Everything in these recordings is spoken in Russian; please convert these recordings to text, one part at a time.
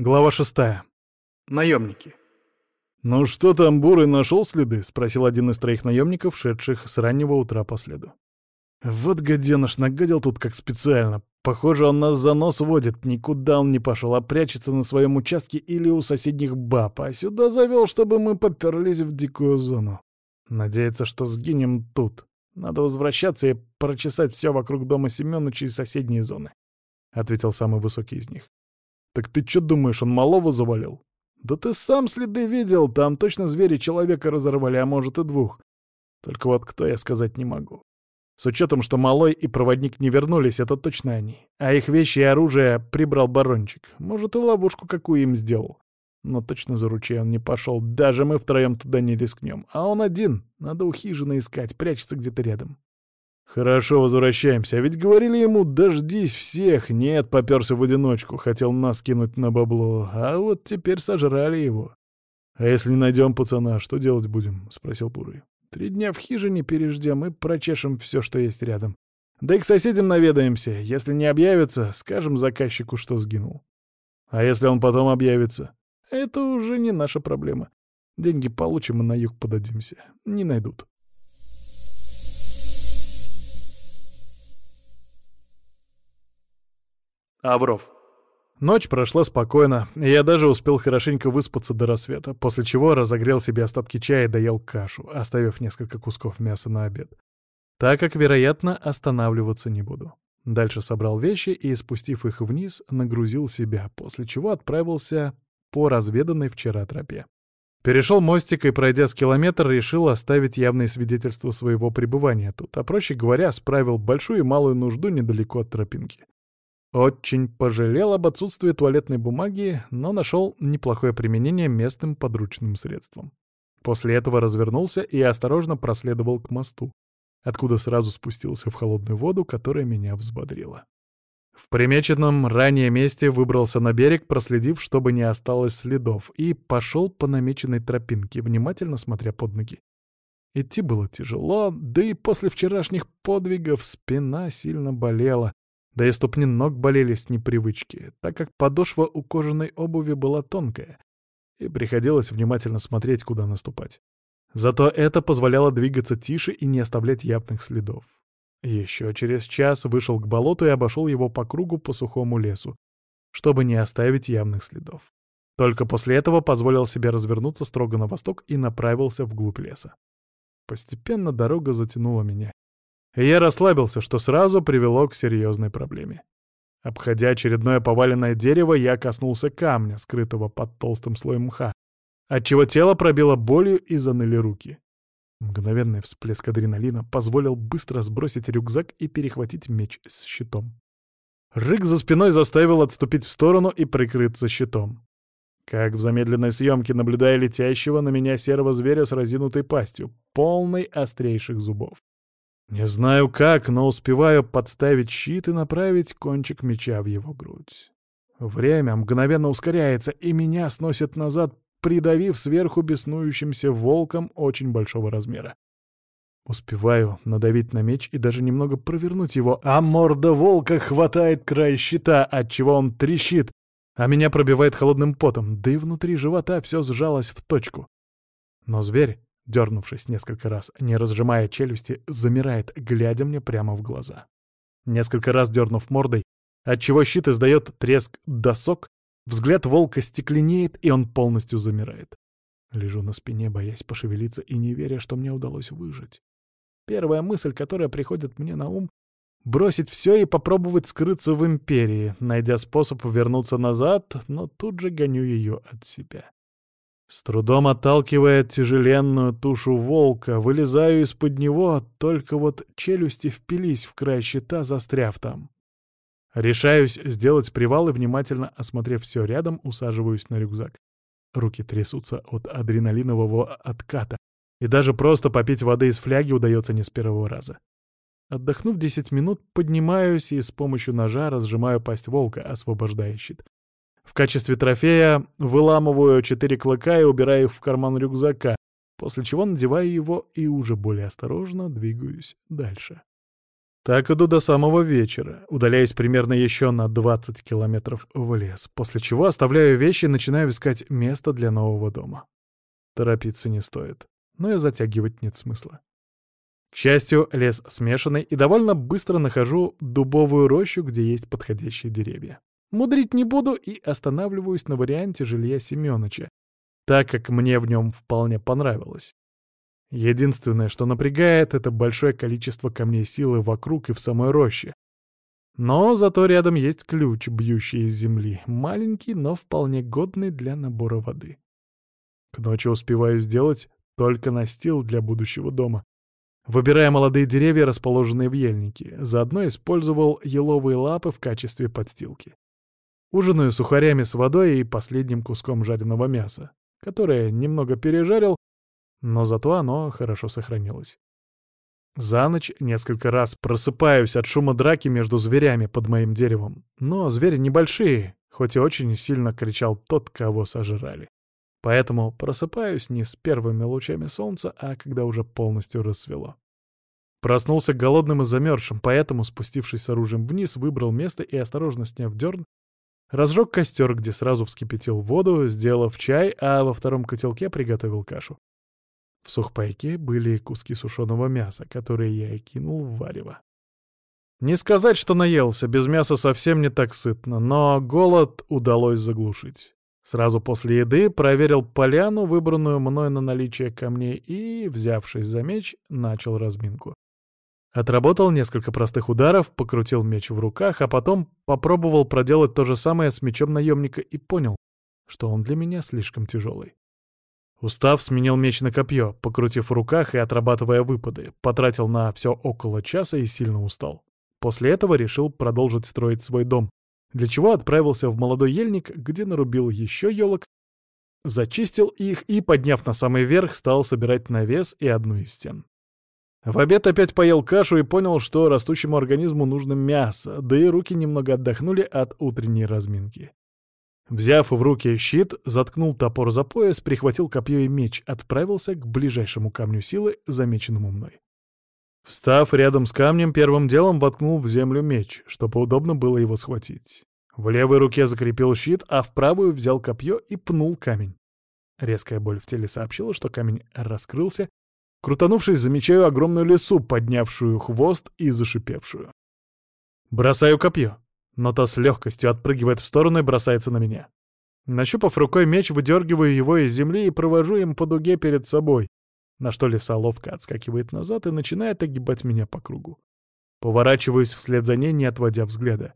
Глава шестая. Наемники. «Ну что там, Бурый, нашел следы?» — спросил один из троих наемников, шедших с раннего утра по следу. «Вот гаденыш нагадил тут как специально. Похоже, он нас за нос водит. Никуда он не пошел, а прячется на своем участке или у соседних баб, а сюда завел, чтобы мы поперлись в дикую зону. Надеется, что сгинем тут. Надо возвращаться и прочесать все вокруг дома Семёныча и соседние зоны», — ответил самый высокий из них. «Так ты что думаешь, он малого завалил?» «Да ты сам следы видел, там точно звери человека разорвали, а может и двух. Только вот кто я сказать не могу. С учетом, что Малой и Проводник не вернулись, это точно они. А их вещи и оружие прибрал Барончик. Может, и ловушку какую им сделал. Но точно за ручей он не пошел. Даже мы втроем туда не рискнем. А он один. Надо у хижины искать, прячется где-то рядом. «Хорошо, возвращаемся. А ведь говорили ему, дождись всех. Нет, попёрся в одиночку, хотел нас кинуть на бабло. А вот теперь сожрали его. А если не найдем пацана, что делать будем?» — спросил Пурый. «Три дня в хижине переждем и прочешем все, что есть рядом. Да и к соседям наведаемся. Если не объявится, скажем заказчику, что сгинул. А если он потом объявится? Это уже не наша проблема. Деньги получим и на юг подадимся. Не найдут». Авров. Ночь прошла спокойно, и я даже успел хорошенько выспаться до рассвета, после чего разогрел себе остатки чая и доел кашу, оставив несколько кусков мяса на обед. Так как, вероятно, останавливаться не буду. Дальше собрал вещи и, спустив их вниз, нагрузил себя, после чего отправился по разведанной вчера тропе. Перешел мостик и, пройдя с километр, решил оставить явные свидетельства своего пребывания тут, а, проще говоря, справил большую и малую нужду недалеко от тропинки. Очень пожалел об отсутствии туалетной бумаги, но нашел неплохое применение местным подручным средством. После этого развернулся и осторожно проследовал к мосту, откуда сразу спустился в холодную воду, которая меня взбодрила. В примеченном ранее месте выбрался на берег, проследив, чтобы не осталось следов, и пошел по намеченной тропинке, внимательно смотря под ноги. Идти было тяжело, да и после вчерашних подвигов спина сильно болела, да и ступни ног болели с непривычки, так как подошва у кожаной обуви была тонкая, и приходилось внимательно смотреть, куда наступать. Зато это позволяло двигаться тише и не оставлять явных следов. Еще через час вышел к болоту и обошел его по кругу по сухому лесу, чтобы не оставить явных следов. Только после этого позволил себе развернуться строго на восток и направился вглубь леса. Постепенно дорога затянула меня, я расслабился, что сразу привело к серьезной проблеме. Обходя очередное поваленное дерево, я коснулся камня, скрытого под толстым слоем мха, отчего тело пробило болью и заныли руки. Мгновенный всплеск адреналина позволил быстро сбросить рюкзак и перехватить меч с щитом. Рык за спиной заставил отступить в сторону и прикрыться щитом. Как в замедленной съемке, наблюдая летящего на меня серого зверя с разинутой пастью, полной острейших зубов. Не знаю как, но успеваю подставить щит и направить кончик меча в его грудь. Время мгновенно ускоряется, и меня сносит назад, придавив сверху беснующимся волком очень большого размера. Успеваю надавить на меч и даже немного провернуть его, а морда волка хватает край щита, отчего он трещит, а меня пробивает холодным потом, да и внутри живота все сжалось в точку. Но зверь дернувшись несколько раз, не разжимая челюсти, замирает, глядя мне прямо в глаза. Несколько раз дернув мордой, отчего щит издает треск досок, взгляд волка стекленеет, и он полностью замирает. Лежу на спине, боясь пошевелиться и не веря, что мне удалось выжить. Первая мысль, которая приходит мне на ум — бросить все и попробовать скрыться в Империи, найдя способ вернуться назад, но тут же гоню ее от себя. С трудом отталкивая тяжеленную тушу волка, вылезаю из-под него, только вот челюсти впились в край щита, застряв там. Решаюсь сделать привал и, внимательно осмотрев все рядом, усаживаюсь на рюкзак. Руки трясутся от адреналинового отката, и даже просто попить воды из фляги удается не с первого раза. Отдохнув 10 минут, поднимаюсь и с помощью ножа разжимаю пасть волка, освобождая щит. В качестве трофея выламываю четыре клыка и убираю их в карман рюкзака, после чего надеваю его и уже более осторожно двигаюсь дальше. Так иду до самого вечера, удаляясь примерно еще на 20 километров в лес, после чего оставляю вещи и начинаю искать место для нового дома. Торопиться не стоит, но и затягивать нет смысла. К счастью, лес смешанный, и довольно быстро нахожу дубовую рощу, где есть подходящие деревья. Мудрить не буду и останавливаюсь на варианте жилья Семёныча, так как мне в нем вполне понравилось. Единственное, что напрягает, это большое количество камней силы вокруг и в самой роще. Но зато рядом есть ключ, бьющий из земли, маленький, но вполне годный для набора воды. К ночи успеваю сделать только настил для будущего дома. Выбирая молодые деревья, расположенные в ельнике, заодно использовал еловые лапы в качестве подстилки. Ужинаю сухарями с водой и последним куском жареного мяса, которое немного пережарил, но зато оно хорошо сохранилось. За ночь несколько раз просыпаюсь от шума драки между зверями под моим деревом, но звери небольшие, хоть и очень сильно кричал тот, кого сожрали. Поэтому просыпаюсь не с первыми лучами солнца, а когда уже полностью рассвело. Проснулся голодным и замерзшим, поэтому, спустившись с оружием вниз, выбрал место и, осторожно сняв дерн, разжег костер, где сразу вскипятил воду, сделав чай, а во втором котелке приготовил кашу. В сухпайке были куски сушеного мяса, которые я и кинул в варево. Не сказать, что наелся, без мяса совсем не так сытно, но голод удалось заглушить. Сразу после еды проверил поляну, выбранную мной на наличие камней, и, взявшись за меч, начал разминку. Отработал несколько простых ударов, покрутил меч в руках, а потом попробовал проделать то же самое с мечом наемника и понял, что он для меня слишком тяжелый. Устав сменил меч на копье, покрутив в руках и отрабатывая выпады, потратил на все около часа и сильно устал. После этого решил продолжить строить свой дом, для чего отправился в молодой ельник, где нарубил еще елок, зачистил их и, подняв на самый верх, стал собирать навес и одну из стен. В обед опять поел кашу и понял, что растущему организму нужно мясо, да и руки немного отдохнули от утренней разминки. Взяв в руки щит, заткнул топор за пояс, прихватил копье и меч, отправился к ближайшему камню силы, замеченному мной. Встав рядом с камнем, первым делом воткнул в землю меч, чтобы удобно было его схватить. В левой руке закрепил щит, а в правую взял копье и пнул камень. Резкая боль в теле сообщила, что камень раскрылся. Крутанувшись, замечаю огромную лису, поднявшую хвост и зашипевшую. Бросаю копье но та с легкостью отпрыгивает в сторону и бросается на меня. Нащупав рукой меч, выдергиваю его из земли и провожу им по дуге перед собой, на что лиса ловко отскакивает назад и начинает огибать меня по кругу. Поворачиваюсь вслед за ней, не отводя взгляда.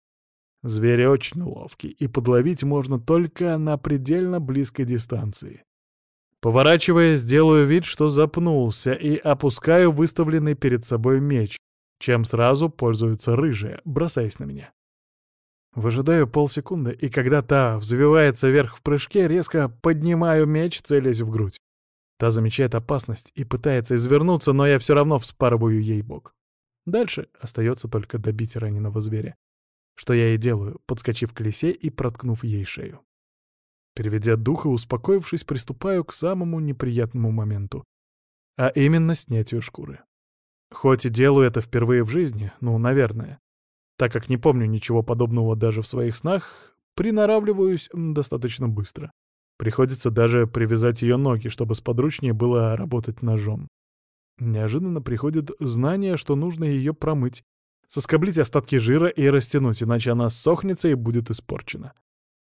Звери очень ловкий, и подловить можно только на предельно близкой дистанции. Поворачиваясь, делаю вид, что запнулся, и опускаю выставленный перед собой меч, чем сразу пользуется рыжая, бросаясь на меня. Выжидаю полсекунды, и когда та взвивается вверх в прыжке, резко поднимаю меч, целясь в грудь. Та замечает опасность и пытается извернуться, но я все равно вспарываю ей бок. Дальше остается только добить раненого зверя. Что я и делаю, подскочив к лисе и проткнув ей шею. Переведя дух и успокоившись, приступаю к самому неприятному моменту. А именно снятию шкуры. Хоть и делаю это впервые в жизни, ну, наверное, так как не помню ничего подобного даже в своих снах, приноравливаюсь достаточно быстро. Приходится даже привязать ее ноги, чтобы сподручнее было работать ножом. Неожиданно приходит знание, что нужно ее промыть, соскоблить остатки жира и растянуть, иначе она сохнется и будет испорчена.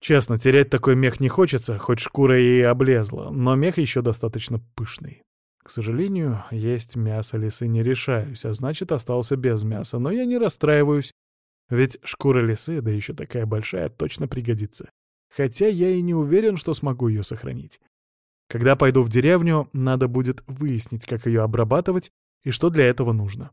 Честно, терять такой мех не хочется, хоть шкура и облезла, но мех еще достаточно пышный. К сожалению, есть мясо лисы не решаюсь, а значит, остался без мяса, но я не расстраиваюсь, ведь шкура лисы, да еще такая большая, точно пригодится. Хотя я и не уверен, что смогу ее сохранить. Когда пойду в деревню, надо будет выяснить, как ее обрабатывать и что для этого нужно.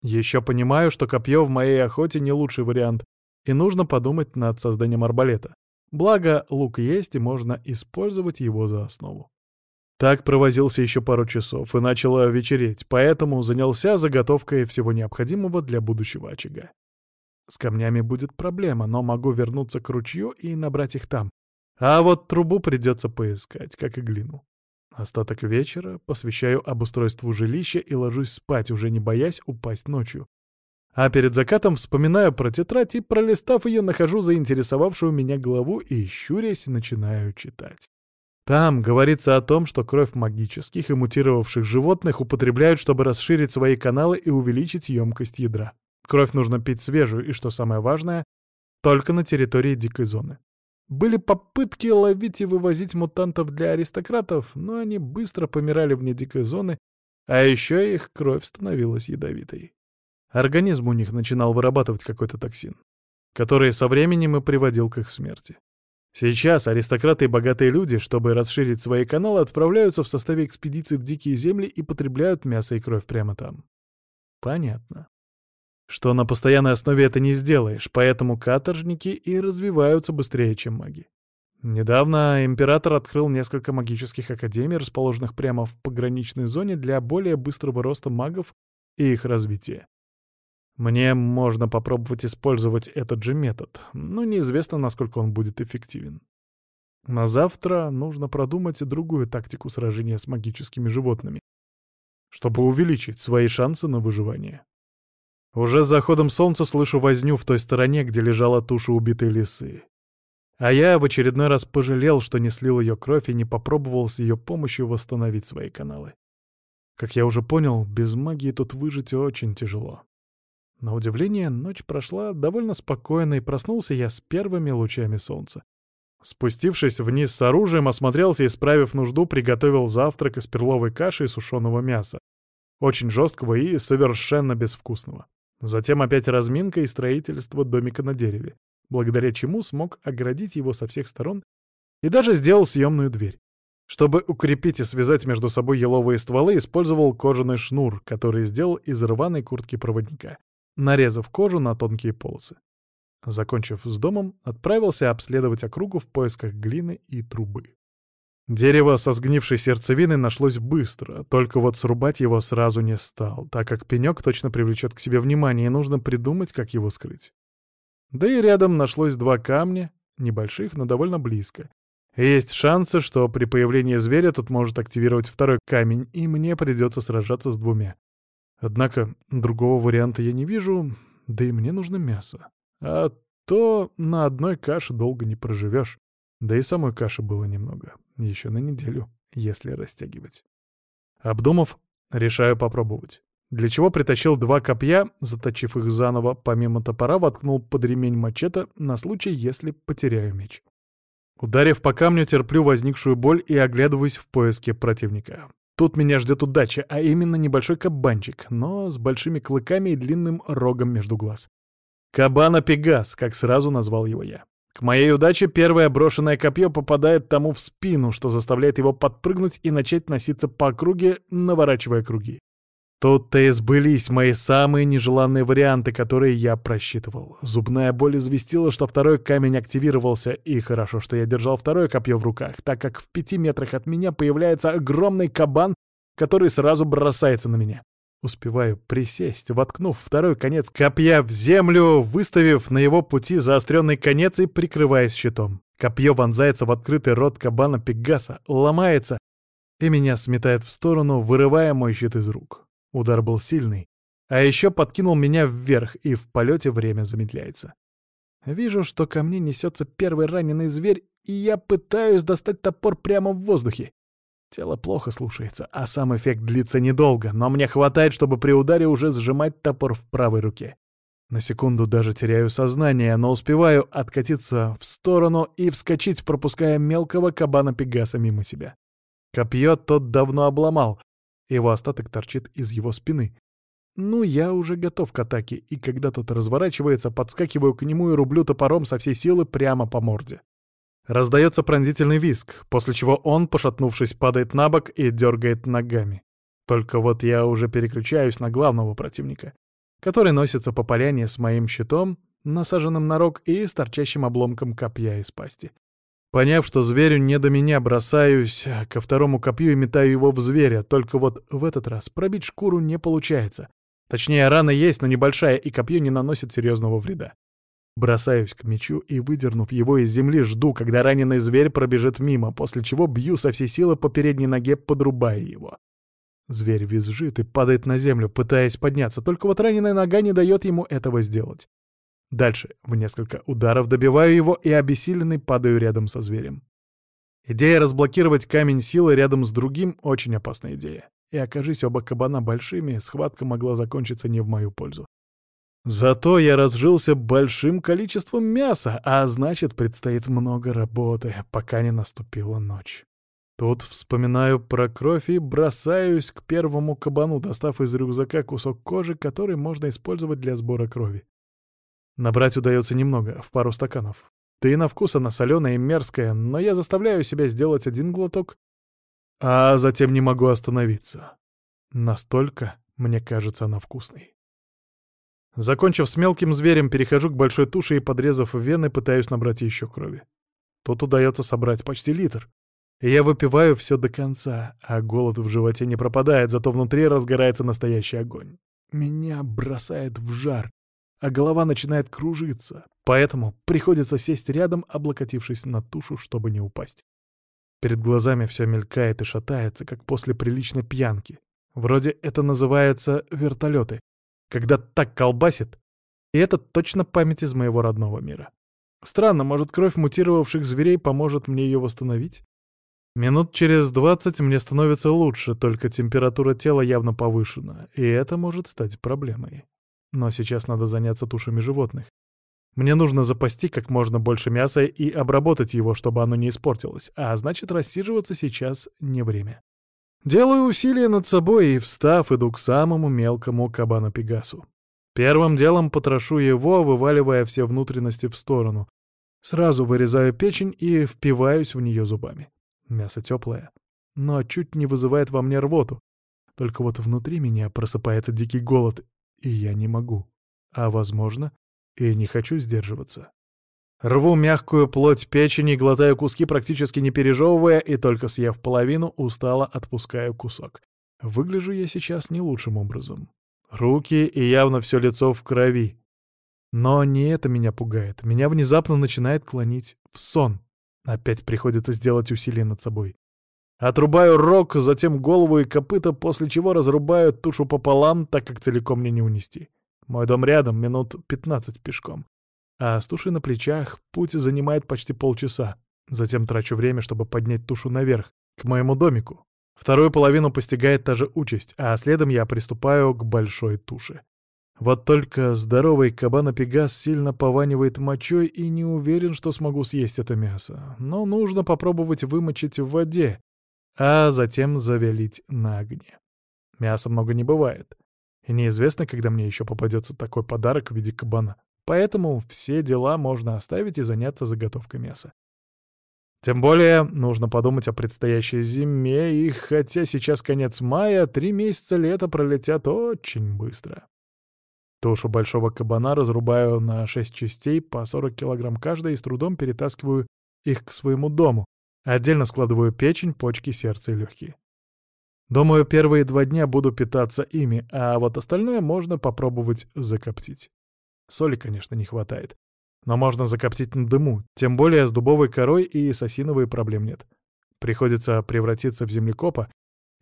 Еще понимаю, что копье в моей охоте не лучший вариант, и нужно подумать над созданием арбалета. Благо, лук есть, и можно использовать его за основу. Так провозился еще пару часов, и начало вечереть, поэтому занялся заготовкой всего необходимого для будущего очага. С камнями будет проблема, но могу вернуться к ручью и набрать их там. А вот трубу придется поискать, как и глину. Остаток вечера посвящаю обустройству жилища и ложусь спать, уже не боясь упасть ночью. А перед закатом вспоминаю про тетрадь и, пролистав ее, нахожу заинтересовавшую меня главу и, щурясь, начинаю читать. Там говорится о том, что кровь магических и мутировавших животных употребляют, чтобы расширить свои каналы и увеличить емкость ядра. Кровь нужно пить свежую и, что самое важное, только на территории дикой зоны. Были попытки ловить и вывозить мутантов для аристократов, но они быстро помирали вне дикой зоны, а еще их кровь становилась ядовитой. Организм у них начинал вырабатывать какой-то токсин, который со временем и приводил к их смерти. Сейчас аристократы и богатые люди, чтобы расширить свои каналы, отправляются в составе экспедиций в дикие земли и потребляют мясо и кровь прямо там. Понятно. Что на постоянной основе это не сделаешь, поэтому каторжники и развиваются быстрее, чем маги. Недавно император открыл несколько магических академий, расположенных прямо в пограничной зоне для более быстрого роста магов и их развития. Мне можно попробовать использовать этот же метод, но неизвестно, насколько он будет эффективен. На завтра нужно продумать другую тактику сражения с магическими животными, чтобы увеличить свои шансы на выживание. Уже с заходом солнца слышу возню в той стороне, где лежала туша убитой лисы. А я в очередной раз пожалел, что не слил ее кровь и не попробовал с ее помощью восстановить свои каналы. Как я уже понял, без магии тут выжить очень тяжело. На удивление, ночь прошла довольно спокойно, и проснулся я с первыми лучами солнца. Спустившись вниз с оружием, осмотрелся и, справив нужду, приготовил завтрак из перловой каши и сушеного мяса. Очень жесткого и совершенно безвкусного. Затем опять разминка и строительство домика на дереве, благодаря чему смог оградить его со всех сторон и даже сделал съемную дверь. Чтобы укрепить и связать между собой еловые стволы, использовал кожаный шнур, который сделал из рваной куртки проводника нарезав кожу на тонкие полосы. Закончив с домом, отправился обследовать округу в поисках глины и трубы. Дерево со сгнившей сердцевиной нашлось быстро, только вот срубать его сразу не стал, так как пенек точно привлечет к себе внимание, и нужно придумать, как его скрыть. Да и рядом нашлось два камня, небольших, но довольно близко. Есть шансы, что при появлении зверя тут может активировать второй камень, и мне придется сражаться с двумя. Однако другого варианта я не вижу, да и мне нужно мясо. А то на одной каше долго не проживешь. Да и самой каши было немного. Еще на неделю, если растягивать. Обдумав, решаю попробовать. Для чего притащил два копья, заточив их заново, помимо топора, воткнул под ремень мачете на случай, если потеряю меч. Ударив по камню, терплю возникшую боль и оглядываюсь в поиске противника. Тут меня ждет удача, а именно небольшой кабанчик, но с большими клыками и длинным рогом между глаз. Кабана-пегас, как сразу назвал его я. К моей удаче первое брошенное копье попадает тому в спину, что заставляет его подпрыгнуть и начать носиться по округе, наворачивая круги. Тут-то и сбылись мои самые нежеланные варианты, которые я просчитывал. Зубная боль известила, что второй камень активировался, и хорошо, что я держал второе копье в руках, так как в пяти метрах от меня появляется огромный кабан, который сразу бросается на меня. Успеваю присесть, воткнув второй конец копья в землю, выставив на его пути заостренный конец и прикрываясь щитом. Копье вонзается в открытый рот кабана Пегаса, ломается, и меня сметает в сторону, вырывая мой щит из рук. Удар был сильный, а еще подкинул меня вверх, и в полете время замедляется. Вижу, что ко мне несется первый раненый зверь, и я пытаюсь достать топор прямо в воздухе. Тело плохо слушается, а сам эффект длится недолго, но мне хватает, чтобы при ударе уже сжимать топор в правой руке. На секунду даже теряю сознание, но успеваю откатиться в сторону и вскочить, пропуская мелкого кабана Пегаса мимо себя. Копье тот давно обломал, его остаток торчит из его спины. Ну, я уже готов к атаке, и когда тот разворачивается, подскакиваю к нему и рублю топором со всей силы прямо по морде. Раздается пронзительный виск, после чего он, пошатнувшись, падает на бок и дергает ногами. Только вот я уже переключаюсь на главного противника, который носится по поляне с моим щитом, насаженным на рог и с торчащим обломком копья из пасти. Поняв, что зверю не до меня, бросаюсь ко второму копью и метаю его в зверя, только вот в этот раз пробить шкуру не получается. Точнее, рана есть, но небольшая, и копье не наносит серьезного вреда. Бросаюсь к мечу и, выдернув его из земли, жду, когда раненый зверь пробежит мимо, после чего бью со всей силы по передней ноге, подрубая его. Зверь визжит и падает на землю, пытаясь подняться, только вот раненая нога не дает ему этого сделать. Дальше в несколько ударов добиваю его и обессиленный падаю рядом со зверем. Идея разблокировать камень силы рядом с другим — очень опасная идея. И окажись оба кабана большими, схватка могла закончиться не в мою пользу. Зато я разжился большим количеством мяса, а значит, предстоит много работы, пока не наступила ночь. Тут вспоминаю про кровь и бросаюсь к первому кабану, достав из рюкзака кусок кожи, который можно использовать для сбора крови. Набрать удается немного, в пару стаканов. Ты на вкус она соленая и мерзкая, но я заставляю себя сделать один глоток, а затем не могу остановиться. Настолько, мне кажется, она вкусной. Закончив с мелким зверем, перехожу к большой туше и, подрезав вены, пытаюсь набрать еще крови. Тут удается собрать почти литр. И я выпиваю все до конца, а голод в животе не пропадает, зато внутри разгорается настоящий огонь. Меня бросает в жар, а голова начинает кружиться, поэтому приходится сесть рядом, облокотившись на тушу, чтобы не упасть. Перед глазами все мелькает и шатается, как после приличной пьянки. Вроде это называется вертолеты, когда так колбасит. И это точно память из моего родного мира. Странно, может, кровь мутировавших зверей поможет мне ее восстановить? Минут через двадцать мне становится лучше, только температура тела явно повышена, и это может стать проблемой. Но сейчас надо заняться тушами животных. Мне нужно запасти как можно больше мяса и обработать его, чтобы оно не испортилось, а значит, рассиживаться сейчас не время. Делаю усилия над собой и, встав, иду к самому мелкому кабану-пегасу. Первым делом потрошу его, вываливая все внутренности в сторону. Сразу вырезаю печень и впиваюсь в нее зубами. Мясо теплое, но чуть не вызывает во мне рвоту. Только вот внутри меня просыпается дикий голод, и я не могу. А, возможно, и не хочу сдерживаться. Рву мягкую плоть печени, глотаю куски, практически не пережевывая, и только съев половину, устало отпускаю кусок. Выгляжу я сейчас не лучшим образом. Руки и явно все лицо в крови. Но не это меня пугает. Меня внезапно начинает клонить в сон. Опять приходится сделать усилие над собой. Отрубаю рог, затем голову и копыта, после чего разрубаю тушу пополам, так как целиком мне не унести. Мой дом рядом, минут пятнадцать пешком а с тушей на плечах путь занимает почти полчаса. Затем трачу время, чтобы поднять тушу наверх, к моему домику. Вторую половину постигает та же участь, а следом я приступаю к большой туше. Вот только здоровый кабан-пегас сильно пованивает мочой и не уверен, что смогу съесть это мясо. Но нужно попробовать вымочить в воде, а затем завялить на огне. Мяса много не бывает. И неизвестно, когда мне еще попадется такой подарок в виде кабана. Поэтому все дела можно оставить и заняться заготовкой мяса. Тем более нужно подумать о предстоящей зиме, и хотя сейчас конец мая, три месяца лета пролетят очень быстро. Тушу большого кабана разрубаю на шесть частей по 40 килограмм каждая и с трудом перетаскиваю их к своему дому. Отдельно складываю печень, почки, сердце и легкие. Думаю, первые два дня буду питаться ими, а вот остальное можно попробовать закоптить. Соли, конечно, не хватает. Но можно закоптить на дыму, тем более с дубовой корой и с осиновой проблем нет. Приходится превратиться в землекопа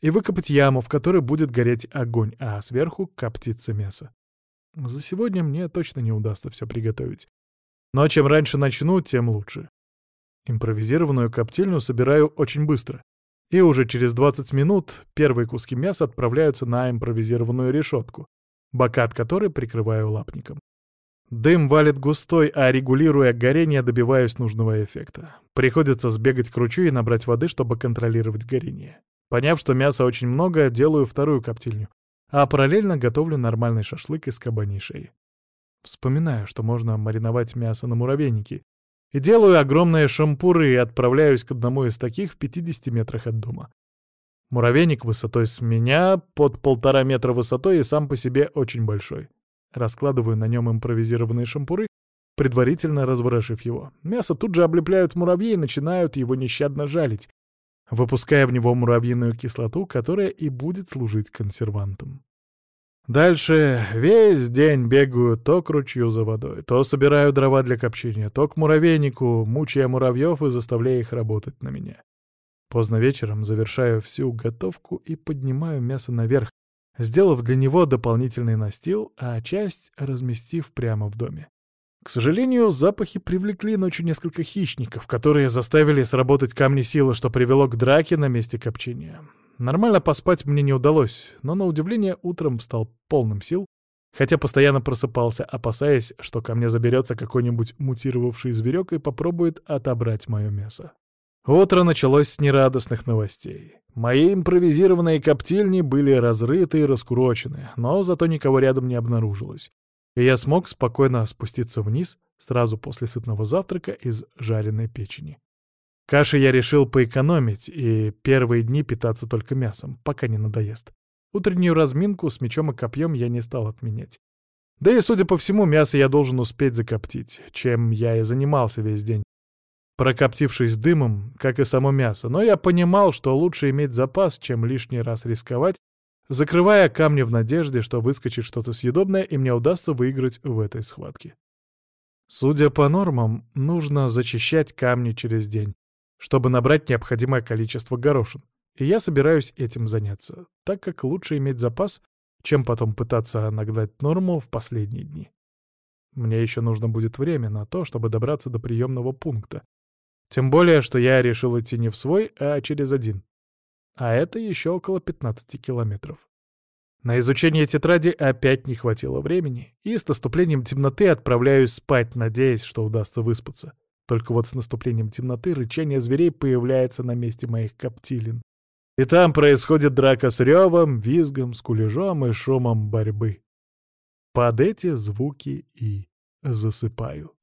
и выкопать яму, в которой будет гореть огонь, а сверху коптиться мясо. За сегодня мне точно не удастся все приготовить. Но чем раньше начну, тем лучше. Импровизированную коптильню собираю очень быстро. И уже через 20 минут первые куски мяса отправляются на импровизированную решетку, бока от которой прикрываю лапником. Дым валит густой, а регулируя горение, добиваюсь нужного эффекта. Приходится сбегать к ручью и набрать воды, чтобы контролировать горение. Поняв, что мяса очень много, делаю вторую коптильню, а параллельно готовлю нормальный шашлык из кабаней шеи. Вспоминаю, что можно мариновать мясо на муравейнике, и делаю огромные шампуры и отправляюсь к одному из таких в 50 метрах от дома. Муравейник высотой с меня, под полтора метра высотой и сам по себе очень большой. Раскладываю на нем импровизированные шампуры, предварительно разворошив его. Мясо тут же облепляют муравьи и начинают его нещадно жалить, выпуская в него муравьиную кислоту, которая и будет служить консервантом. Дальше весь день бегаю то к ручью за водой, то собираю дрова для копчения, то к муравейнику, мучая муравьев и заставляя их работать на меня. Поздно вечером завершаю всю готовку и поднимаю мясо наверх, сделав для него дополнительный настил, а часть разместив прямо в доме. К сожалению, запахи привлекли ночью несколько хищников, которые заставили сработать камни силы, что привело к драке на месте копчения. Нормально поспать мне не удалось, но, на удивление, утром встал полным сил, хотя постоянно просыпался, опасаясь, что ко мне заберется какой-нибудь мутировавший зверек и попробует отобрать мое мясо. Утро началось с нерадостных новостей. Мои импровизированные коптильни были разрыты и раскурочены, но зато никого рядом не обнаружилось и я смог спокойно спуститься вниз сразу после сытного завтрака из жареной печени. Каши я решил поэкономить и первые дни питаться только мясом, пока не надоест. Утреннюю разминку с мечом и копьем я не стал отменять. Да и, судя по всему, мясо я должен успеть закоптить, чем я и занимался весь день, прокоптившись дымом, как и само мясо, но я понимал, что лучше иметь запас, чем лишний раз рисковать закрывая камни в надежде, что выскочит что-то съедобное, и мне удастся выиграть в этой схватке. Судя по нормам, нужно зачищать камни через день, чтобы набрать необходимое количество горошин. И я собираюсь этим заняться, так как лучше иметь запас, чем потом пытаться нагнать норму в последние дни. Мне еще нужно будет время на то, чтобы добраться до приемного пункта. Тем более, что я решил идти не в свой, а через один а это еще около 15 километров. На изучение тетради опять не хватило времени, и с наступлением темноты отправляюсь спать, надеясь, что удастся выспаться. Только вот с наступлением темноты рычание зверей появляется на месте моих коптилин. И там происходит драка с ревом, визгом, скулежом и шумом борьбы. Под эти звуки и засыпаю.